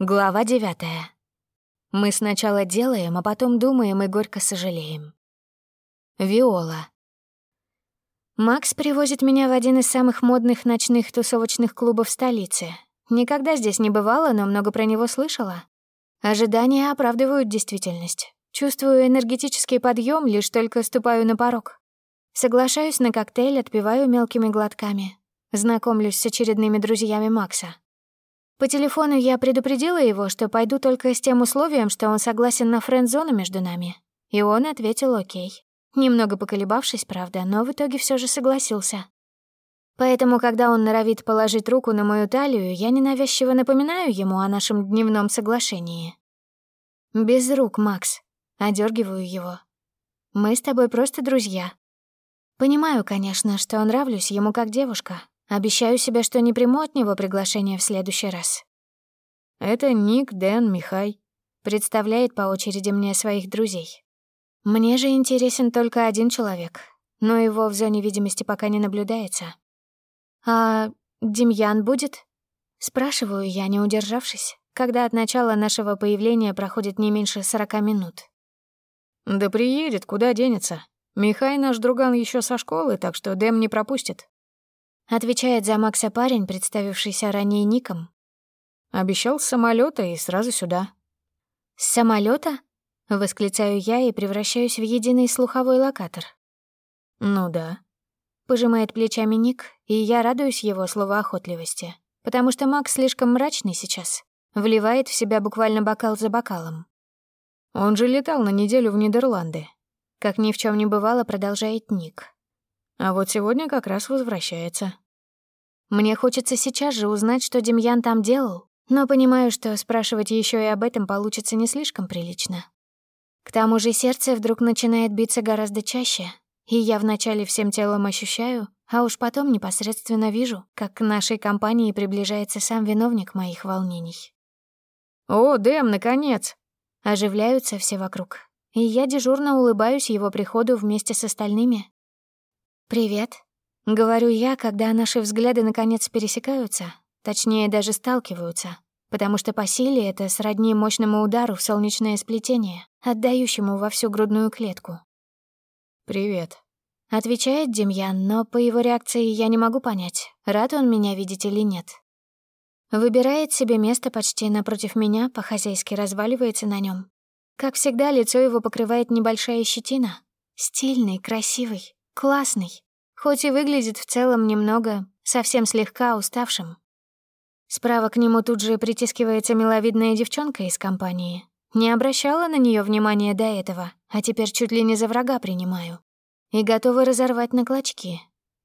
Глава девятая. Мы сначала делаем, а потом думаем и горько сожалеем. Виола. Макс привозит меня в один из самых модных ночных тусовочных клубов столицы. Никогда здесь не бывала, но много про него слышала. Ожидания оправдывают действительность. Чувствую энергетический подъем, лишь только ступаю на порог. Соглашаюсь на коктейль, отпиваю мелкими глотками. Знакомлюсь с очередными друзьями Макса. По телефону я предупредила его, что пойду только с тем условием, что он согласен на френд-зону между нами. И он ответил «Окей». Немного поколебавшись, правда, но в итоге все же согласился. Поэтому, когда он норовит положить руку на мою талию, я ненавязчиво напоминаю ему о нашем дневном соглашении. «Без рук, Макс». Одергиваю его. «Мы с тобой просто друзья». Понимаю, конечно, что нравлюсь ему как девушка, Обещаю себе, что не приму от него приглашение в следующий раз. Это Ник, Дэн, Михай. Представляет по очереди мне своих друзей. Мне же интересен только один человек, но его в зоне видимости пока не наблюдается. «А Демьян будет?» Спрашиваю я, не удержавшись, когда от начала нашего появления проходит не меньше сорока минут. «Да приедет, куда денется. Михай наш друган еще со школы, так что Дэм не пропустит. Отвечает за Макса парень, представившийся ранее ником. Обещал с самолета и сразу сюда. С самолета? Восклицаю я и превращаюсь в единый слуховой локатор. Ну да. Пожимает плечами Ник, и я радуюсь его словоохотливости, потому что Макс слишком мрачный сейчас, вливает в себя буквально бокал за бокалом. Он же летал на неделю в Нидерланды. Как ни в чем не бывало, продолжает Ник. А вот сегодня как раз возвращается. Мне хочется сейчас же узнать, что Демьян там делал, но понимаю, что спрашивать еще и об этом получится не слишком прилично. К тому же сердце вдруг начинает биться гораздо чаще, и я вначале всем телом ощущаю, а уж потом непосредственно вижу, как к нашей компании приближается сам виновник моих волнений. «О, Дэм, наконец!» Оживляются все вокруг, и я дежурно улыбаюсь его приходу вместе с остальными, «Привет», — говорю я, когда наши взгляды наконец пересекаются, точнее, даже сталкиваются, потому что по силе это сродни мощному удару в солнечное сплетение, отдающему во всю грудную клетку. «Привет», — отвечает Демьян, но по его реакции я не могу понять, рад он меня видеть или нет. Выбирает себе место почти напротив меня, по-хозяйски разваливается на нем. Как всегда, лицо его покрывает небольшая щетина. Стильный, красивый, Классный, хоть и выглядит в целом немного, совсем слегка уставшим. Справа к нему тут же притискивается миловидная девчонка из компании. Не обращала на нее внимания до этого, а теперь чуть ли не за врага принимаю. И готова разорвать на клочки.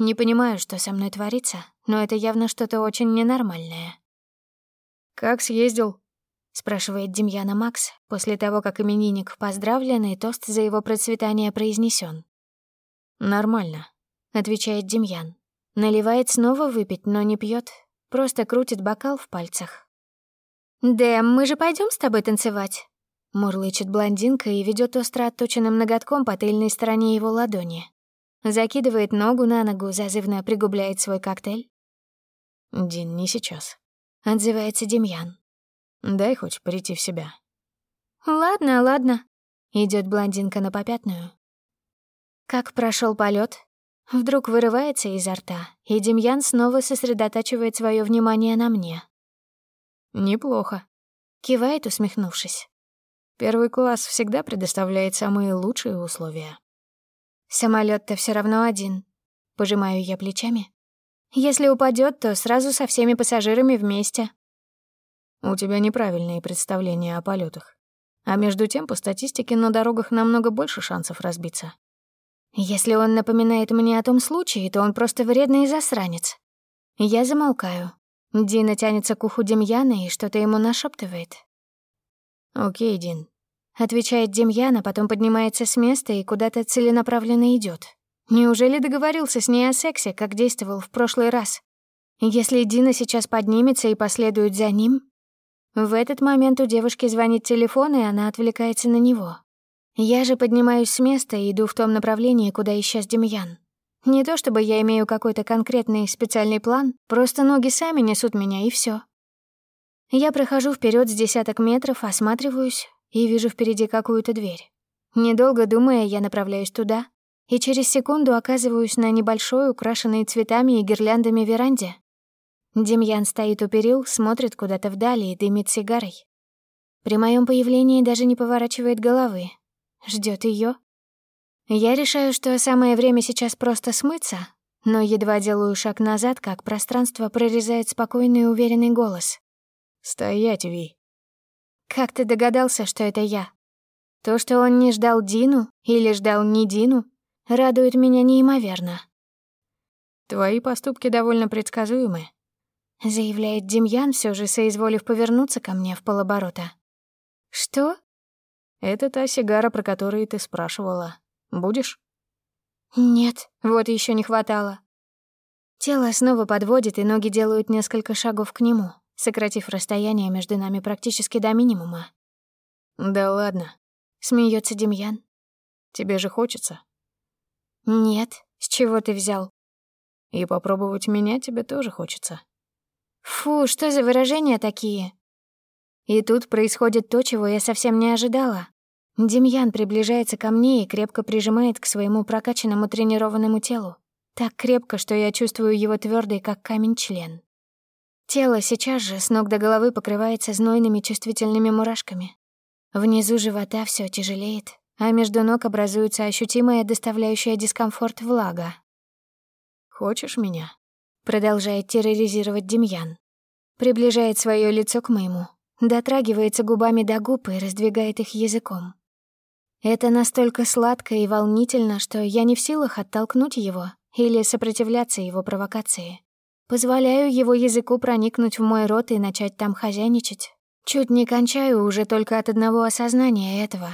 Не понимаю, что со мной творится, но это явно что-то очень ненормальное. «Как съездил?» — спрашивает Демьяна Макс, после того, как именинник поздравлен и тост за его процветание произнесен. «Нормально», — отвечает Демьян. Наливает снова выпить, но не пьет, просто крутит бокал в пальцах. «Дэм, мы же пойдем с тобой танцевать?» Мурлычет блондинка и ведет остро отточенным ноготком по тыльной стороне его ладони. Закидывает ногу на ногу, зазывно пригубляет свой коктейль. «Дин, не сейчас», — отзывается Демьян. «Дай хоть прийти в себя». «Ладно, ладно», — идет блондинка на попятную. Как прошел полет? Вдруг вырывается изо рта, и Демьян снова сосредотачивает свое внимание на мне. «Неплохо», — кивает, усмехнувшись. «Первый класс всегда предоставляет самые лучшие условия». самолет то все равно один», — пожимаю я плечами. «Если упадет, то сразу со всеми пассажирами вместе». «У тебя неправильные представления о полетах. А между тем, по статистике, на дорогах намного больше шансов разбиться. Если он напоминает мне о том случае, то он просто вредный засранец. Я замолкаю. Дина тянется к уху Демьяна и что-то ему нашептывает. «Окей, Дин», — отвечает Демьян, а потом поднимается с места и куда-то целенаправленно идет. Неужели договорился с ней о сексе, как действовал в прошлый раз? Если Дина сейчас поднимется и последует за ним... В этот момент у девушки звонит телефон, и она отвлекается на него. Я же поднимаюсь с места и иду в том направлении, куда исчез Демьян. Не то чтобы я имею какой-то конкретный специальный план, просто ноги сами несут меня, и все. Я прохожу вперед с десяток метров, осматриваюсь и вижу впереди какую-то дверь. Недолго думая, я направляюсь туда и через секунду оказываюсь на небольшой, украшенной цветами и гирляндами веранде. Демьян стоит у перил, смотрит куда-то вдали и дымит сигарой. При моем появлении даже не поворачивает головы. Ждет ее. Я решаю, что самое время сейчас просто смыться, но едва делаю шаг назад, как пространство прорезает спокойный и уверенный голос. «Стоять, Ви!» «Как ты догадался, что это я?» То, что он не ждал Дину или ждал не Дину, радует меня неимоверно. «Твои поступки довольно предсказуемы», — заявляет Демьян, все же соизволив повернуться ко мне в полоборота. «Что?» «Это та сигара, про которую ты спрашивала. Будешь?» «Нет, вот еще не хватало». Тело снова подводит, и ноги делают несколько шагов к нему, сократив расстояние между нами практически до минимума. «Да ладно», — смеется Демьян. «Тебе же хочется?» «Нет, с чего ты взял?» «И попробовать меня тебе тоже хочется». «Фу, что за выражения такие?» И тут происходит то, чего я совсем не ожидала. Демьян приближается ко мне и крепко прижимает к своему прокачанному тренированному телу. Так крепко, что я чувствую его твердый, как камень, член. Тело сейчас же с ног до головы покрывается знойными чувствительными мурашками. Внизу живота все тяжелеет, а между ног образуется ощутимая доставляющая дискомфорт влага. «Хочешь меня?» — продолжает терроризировать Демьян. Приближает свое лицо к моему, дотрагивается губами до губ и раздвигает их языком. Это настолько сладко и волнительно, что я не в силах оттолкнуть его или сопротивляться его провокации. Позволяю его языку проникнуть в мой рот и начать там хозяйничать. Чуть не кончаю уже только от одного осознания этого.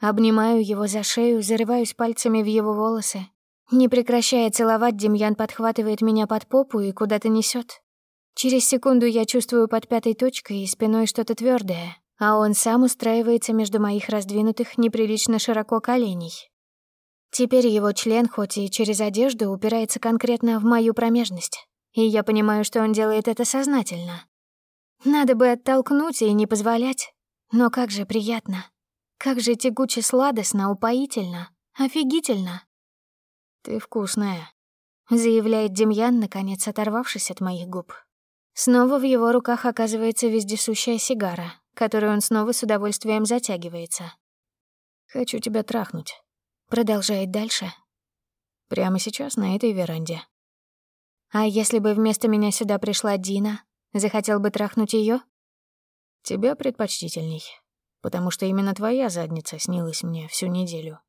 Обнимаю его за шею, зарываюсь пальцами в его волосы. Не прекращая целовать, Демьян подхватывает меня под попу и куда-то несет. Через секунду я чувствую под пятой точкой и спиной что-то твердое, а он сам устраивается между моих раздвинутых неприлично широко коленей. Теперь его член, хоть и через одежду, упирается конкретно в мою промежность, и я понимаю, что он делает это сознательно. Надо бы оттолкнуть и не позволять, но как же приятно. Как же тягуче сладостно, упоительно, офигительно. «Ты вкусная», — заявляет Демьян, наконец оторвавшись от моих губ. Снова в его руках оказывается вездесущая сигара, которую он снова с удовольствием затягивается. «Хочу тебя трахнуть», — продолжает дальше. «Прямо сейчас на этой веранде». «А если бы вместо меня сюда пришла Дина, захотел бы трахнуть ее? «Тебя предпочтительней, потому что именно твоя задница снилась мне всю неделю».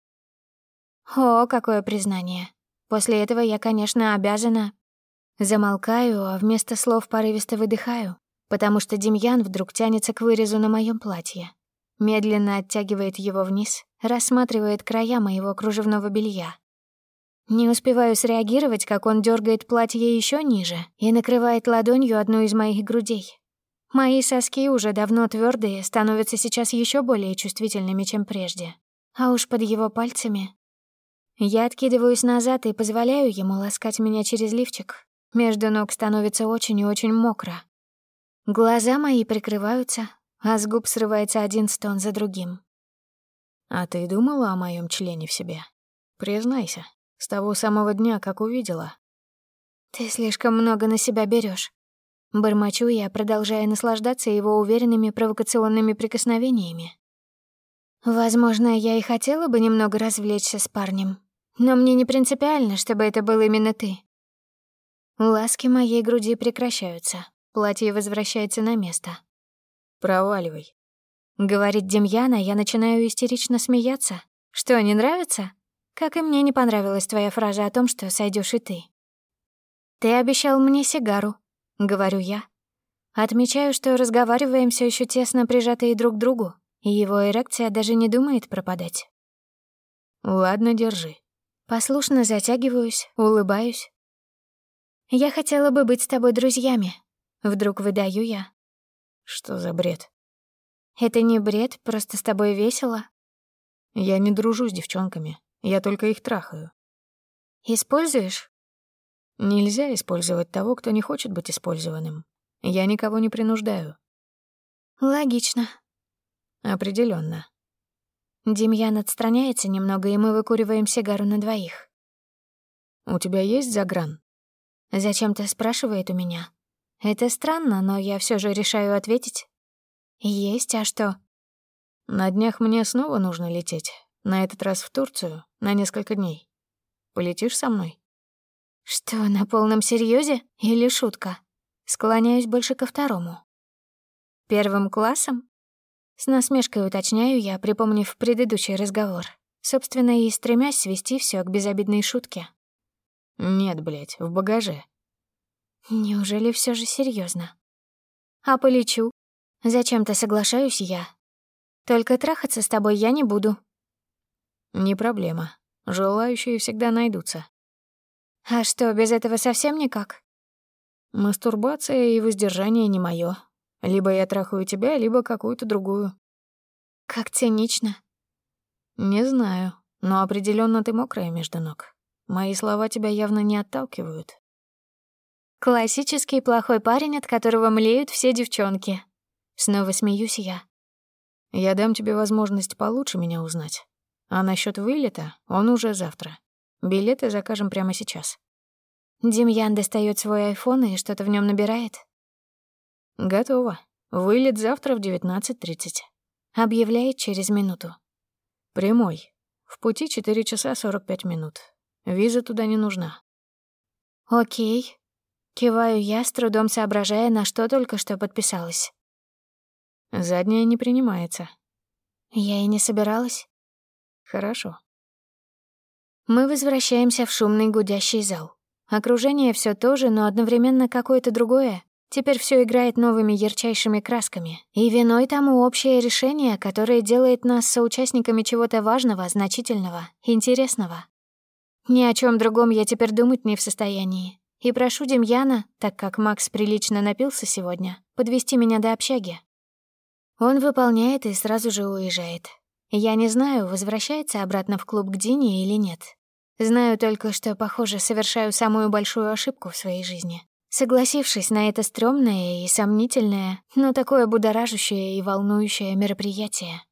«О, какое признание. После этого я, конечно, обязана Замолкаю, а вместо слов порывисто выдыхаю, потому что Демьян вдруг тянется к вырезу на моем платье. Медленно оттягивает его вниз, рассматривает края моего кружевного белья. Не успеваю среагировать, как он дергает платье еще ниже и накрывает ладонью одну из моих грудей. Мои соски уже давно твердые, становятся сейчас еще более чувствительными, чем прежде. А уж под его пальцами... Я откидываюсь назад и позволяю ему ласкать меня через лифчик, между ног становится очень и очень мокро. Глаза мои прикрываются, а с губ срывается один стон за другим. «А ты думала о моем члене в себе? Признайся, с того самого дня, как увидела». «Ты слишком много на себя берешь. Бормочу я, продолжая наслаждаться его уверенными провокационными прикосновениями. Возможно, я и хотела бы немного развлечься с парнем, но мне не принципиально, чтобы это был именно ты. Ласки моей груди прекращаются. Платье возвращается на место. «Проваливай», — говорит Демьяна, я начинаю истерично смеяться. «Что, не нравится? Как и мне не понравилась твоя фраза о том, что сойдешь и ты». «Ты обещал мне сигару», — говорю я. Отмечаю, что разговариваем все еще тесно прижатые друг к другу, и его эрекция даже не думает пропадать. «Ладно, держи». Послушно затягиваюсь, улыбаюсь, я хотела бы быть с тобой друзьями. Вдруг выдаю я. Что за бред? Это не бред, просто с тобой весело. Я не дружу с девчонками. Я только их трахаю. Используешь? Нельзя использовать того, кто не хочет быть использованным. Я никого не принуждаю. Логично. Определенно. Демьян отстраняется немного, и мы выкуриваем сигару на двоих. «У тебя есть загран?» Зачем-то спрашивает у меня. Это странно, но я все же решаю ответить. Есть, а что? На днях мне снова нужно лететь. На этот раз в Турцию, на несколько дней. Полетишь со мной? Что, на полном серьезе или шутка? Склоняюсь больше ко второму. Первым классом? С насмешкой уточняю я, припомнив предыдущий разговор. Собственно, и стремясь свести все к безобидной шутке. Нет, блядь, в багаже. Неужели все же серьезно? А полечу? Зачем-то соглашаюсь я. Только трахаться с тобой я не буду. Не проблема. Желающие всегда найдутся. А что, без этого совсем никак? Мастурбация и воздержание не моё. Либо я трахаю тебя, либо какую-то другую. Как цинично. Не знаю, но определенно ты мокрая между ног. Мои слова тебя явно не отталкивают. Классический плохой парень, от которого млеют все девчонки. Снова смеюсь я. Я дам тебе возможность получше меня узнать. А насчет вылета он уже завтра. Билеты закажем прямо сейчас. Демьян достает свой айфон и что-то в нем набирает. Готово. Вылет завтра в 19.30. Объявляет через минуту. Прямой. В пути 4 часа 45 минут. Виза туда не нужна. Окей. Киваю я, с трудом соображая, на что только что подписалась. Задняя не принимается. Я и не собиралась. Хорошо. Мы возвращаемся в шумный гудящий зал. Окружение все то же, но одновременно какое-то другое. Теперь все играет новыми ярчайшими красками. И виной тому общее решение, которое делает нас соучастниками чего-то важного, значительного, интересного. Ни о чем другом я теперь думать не в состоянии. И прошу Демьяна, так как Макс прилично напился сегодня, подвести меня до общаги. Он выполняет и сразу же уезжает. Я не знаю, возвращается обратно в клуб к Дине или нет. Знаю только, что, похоже, совершаю самую большую ошибку в своей жизни. Согласившись на это стрёмное и сомнительное, но такое будоражащее и волнующее мероприятие.